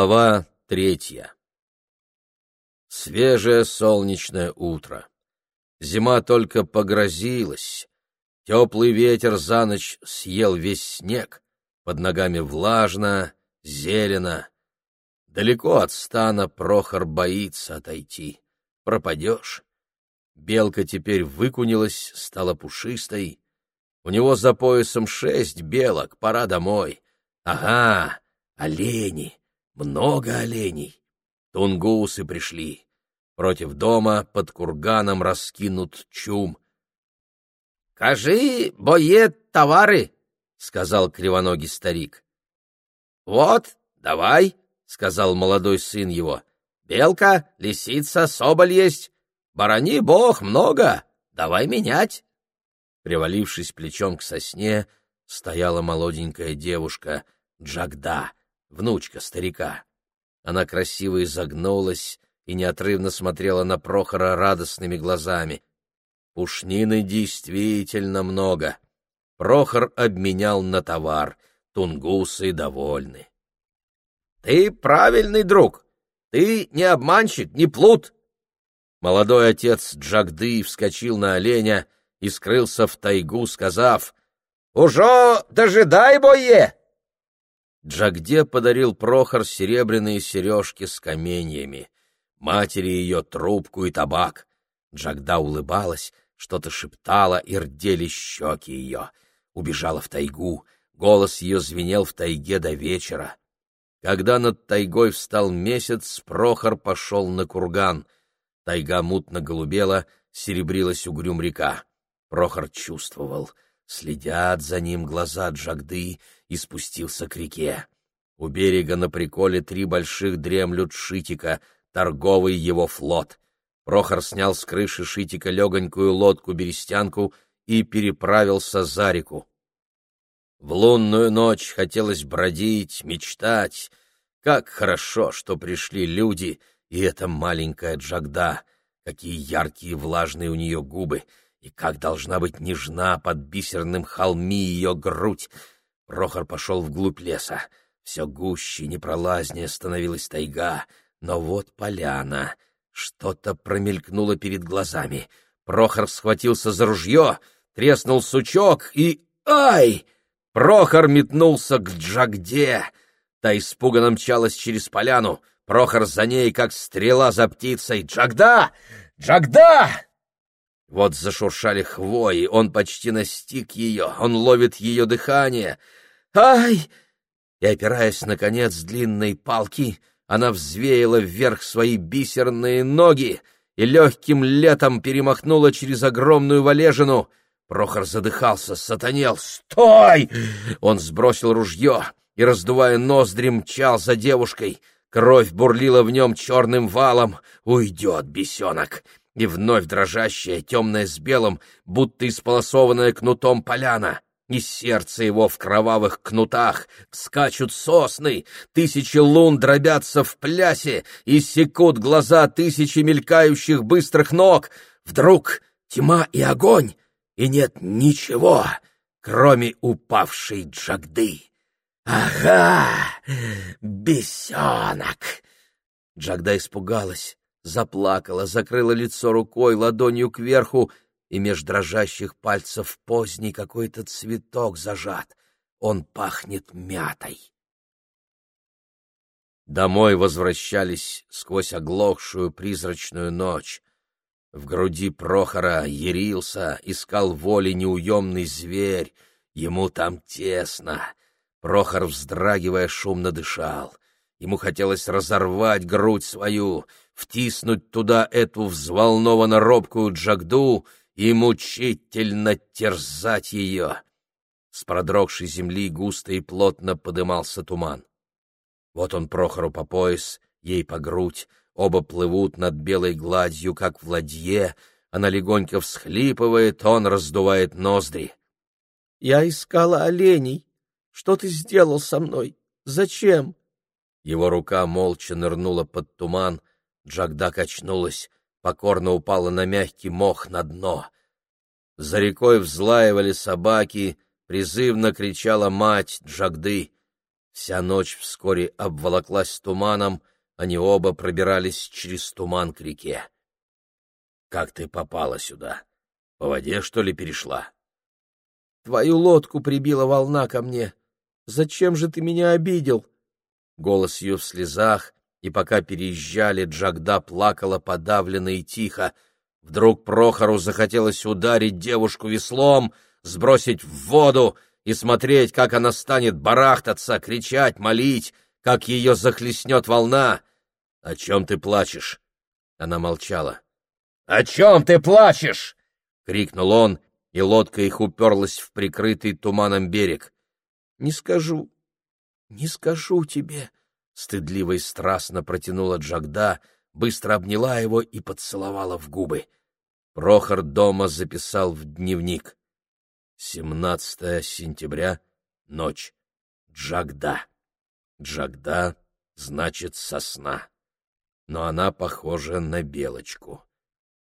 Глава третья Свежее солнечное утро. Зима только погрозилась. Теплый ветер за ночь съел весь снег. Под ногами влажно, зелено. Далеко от стана Прохор боится отойти. Пропадешь. Белка теперь выкунилась, стала пушистой. У него за поясом шесть белок, пора домой. Ага, олени, много оленей. Тунгусы пришли. Против дома под курганом раскинут чум. — Кажи, боет товары, — сказал кривоногий старик. — Вот, давай, — сказал молодой сын его. — Белка, лисица, соболь есть. Барани бог много, давай менять. Привалившись плечом к сосне, стояла молоденькая девушка Джагда, внучка старика. Она красиво изогнулась и неотрывно смотрела на Прохора радостными глазами. Пушнины действительно много. Прохор обменял на товар, тунгусы довольны. — Ты правильный друг, ты не обманщик, не плут. Молодой отец Джагды вскочил на оленя и скрылся в тайгу, сказав «Ужо дожидай бое!» Джагде подарил Прохор серебряные сережки с каменьями, матери ее трубку и табак. Джагда улыбалась, что-то шептала, и рдели щеки ее. Убежала в тайгу, голос ее звенел в тайге до вечера. Когда над тайгой встал месяц, Прохор пошел на курган. Тайга мутно голубела, серебрилась угрюм река. Прохор чувствовал, следят за ним глаза Джагды, и спустился к реке. У берега на приколе три больших дремлют шитика, торговый его флот. Прохор снял с крыши шитика легонькую лодку-берестянку и переправился за реку. В лунную ночь хотелось бродить, мечтать. Как хорошо, что пришли люди, и эта маленькая Джагда, какие яркие влажные у нее губы, и как должна быть нежна под бисерным холми ее грудь. Прохор пошел вглубь леса. Все гуще, непролазнее становилась тайга, но вот поляна. Что-то промелькнуло перед глазами. Прохор схватился за ружье, треснул сучок и... Ай! Прохор метнулся к Джагде. Та испуганно мчалась через поляну. Прохор за ней, как стрела за птицей. «Джагда! Джагда!» Вот зашуршали хвои, он почти настиг ее, он ловит ее дыхание — «Ай!» И, опираясь, наконец, длинной палки, она взвеяла вверх свои бисерные ноги и легким летом перемахнула через огромную валежину. Прохор задыхался, сатанел. «Стой!» Он сбросил ружье и, раздувая ноздри, мчал за девушкой. Кровь бурлила в нем черным валом. «Уйдет, бесенок!» И вновь дрожащая, темная с белым, будто исполосованная кнутом поляна и сердце его в кровавых кнутах, скачут сосны, тысячи лун дробятся в плясе, и секут глаза тысячи мелькающих быстрых ног. Вдруг тьма и огонь, и нет ничего, кроме упавшей Джагды. «Ага, бесенок!» Джагда испугалась, заплакала, закрыла лицо рукой, ладонью кверху, и меж дрожащих пальцев поздний какой-то цветок зажат. Он пахнет мятой. Домой возвращались сквозь оглохшую призрачную ночь. В груди Прохора ярился, искал воли неуемный зверь. Ему там тесно. Прохор, вздрагивая, шумно дышал. Ему хотелось разорвать грудь свою, втиснуть туда эту взволнованно робкую джагду — и мучительно терзать ее. С продрогшей земли густо и плотно подымался туман. Вот он Прохору по пояс, ей по грудь, оба плывут над белой гладью, как в ладье, она легонько всхлипывает, он раздувает ноздри. — Я искала оленей. Что ты сделал со мной? Зачем? Его рука молча нырнула под туман, Джагда качнулась, покорно упала на мягкий мох на дно. За рекой взлаивали собаки, призывно кричала мать Джагды. Вся ночь вскоре обволоклась туманом, они оба пробирались через туман к реке. — Как ты попала сюда? По воде, что ли, перешла? — Твою лодку прибила волна ко мне. Зачем же ты меня обидел? Голос ее в слезах, и пока переезжали, Джагда плакала подавленно и тихо. Вдруг Прохору захотелось ударить девушку веслом, сбросить в воду и смотреть, как она станет барахтаться, кричать, молить, как ее захлестнет волна. — О чем ты плачешь? Она молчала. — О чем ты плачешь? — крикнул он, и лодка их уперлась в прикрытый туманом берег. — Не скажу, не скажу тебе, — стыдливо и страстно протянула Джагда, быстро обняла его и поцеловала в губы. Прохор дома записал в дневник. 17 сентября, ночь. Джагда. Джагда значит сосна. Но она похожа на белочку.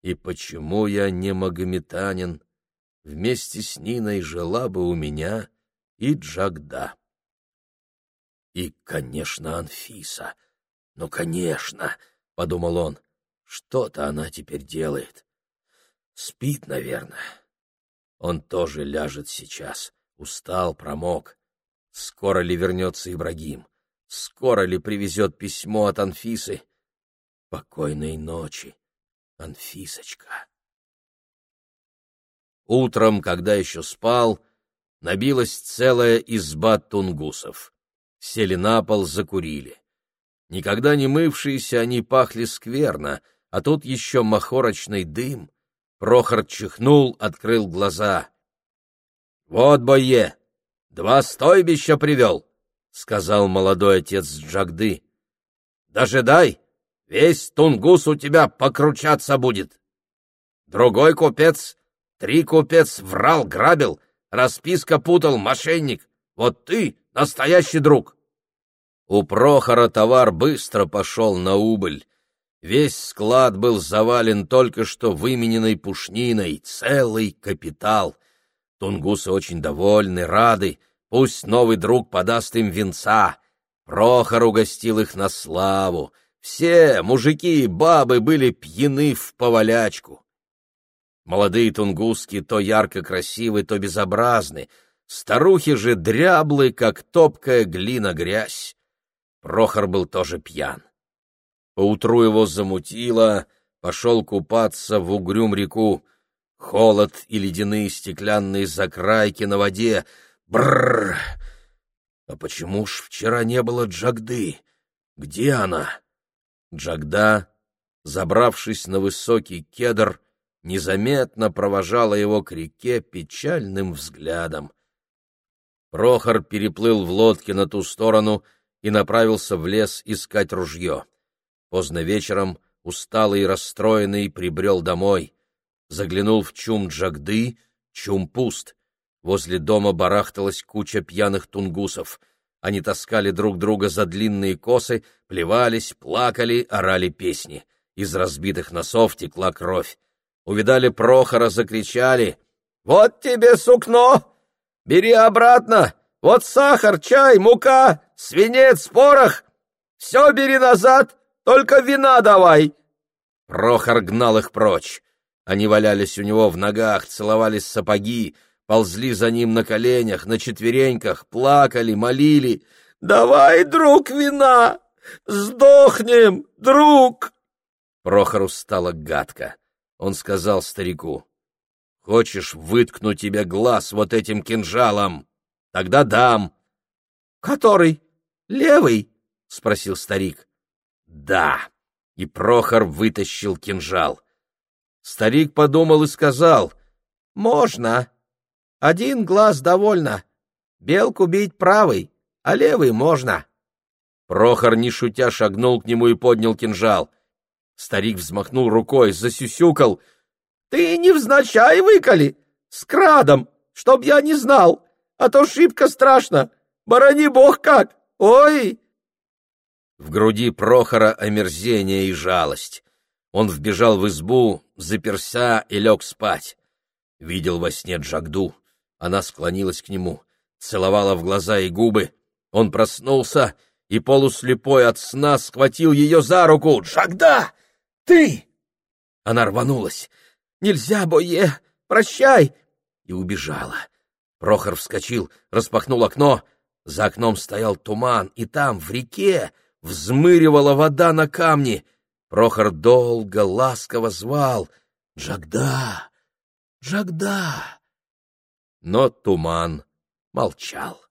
И почему я не магометанин? Вместе с Ниной жила бы у меня и Джагда. И, конечно, Анфиса. Ну, конечно, — подумал он, — что-то она теперь делает. Спит, наверное. Он тоже ляжет сейчас. Устал, промок. Скоро ли вернется Ибрагим? Скоро ли привезет письмо от Анфисы? Покойной ночи, Анфисочка. Утром, когда еще спал, набилась целая изба тунгусов. Сели на пол, закурили. Никогда не мывшиеся они пахли скверно, а тут еще махорочный дым. Прохор чихнул, открыл глаза. — Вот, бое, два стойбища привел, — сказал молодой отец Джагды. — Дожидай, весь тунгус у тебя покручаться будет. Другой купец, три купец врал, грабил, расписка путал, мошенник. Вот ты настоящий друг. У Прохора товар быстро пошел на убыль. Весь склад был завален только что вымененной пушниной, целый капитал. Тунгусы очень довольны, рады, пусть новый друг подаст им венца. Прохор угостил их на славу. Все, мужики и бабы, были пьяны в повалячку. Молодые тунгуски то ярко красивы, то безобразны, старухи же дряблы, как топкая глина грязь. Прохор был тоже пьян. Поутру его замутило, пошел купаться в угрюм реку. Холод и ледяные стеклянные закрайки на воде. Бррр! А почему ж вчера не было Джагды? Где она? Джагда, забравшись на высокий кедр, незаметно провожала его к реке печальным взглядом. Прохор переплыл в лодке на ту сторону и направился в лес искать ружье. Поздно вечером, усталый и расстроенный, прибрел домой. Заглянул в чум Джагды, чум пуст. Возле дома барахталась куча пьяных тунгусов. Они таскали друг друга за длинные косы, плевались, плакали, орали песни. Из разбитых носов текла кровь. Увидали Прохора, закричали. «Вот тебе сукно! Бери обратно! Вот сахар, чай, мука, свинец, порох! Все бери назад, только вина давай!» Прохор гнал их прочь. Они валялись у него в ногах, целовались сапоги, ползли за ним на коленях, на четвереньках, плакали, молили. «Давай, друг, вина! Сдохнем, друг!» Прохору стало гадко. Он сказал старику, «Хочешь, выткну тебе глаз вот этим кинжалом? Тогда дам». «Который? Левый?» — спросил старик. Да. И Прохор вытащил кинжал. Старик подумал и сказал, «Можно. Один глаз довольно. Белку бить правый, а левый можно». Прохор, не шутя, шагнул к нему и поднял кинжал. Старик взмахнул рукой, засюсюкал. «Ты невзначай выколи! С крадом, чтоб я не знал, а то шибко страшно! Борони бог как! Ой!» В груди Прохора омерзение и жалость. Он вбежал в избу, заперся и лег спать. Видел во сне Джагду. Она склонилась к нему, целовала в глаза и губы, Он проснулся и, полуслепой от сна, схватил ее за руку. «Джагда! Ты!» Она рванулась. «Нельзя, Бое! Прощай!» И убежала. Прохор вскочил, распахнул окно. За окном стоял туман, и там, в реке, взмыривала вода на камни. Прохор долго, ласково звал «Джагда! Джагда!» Но туман молчал.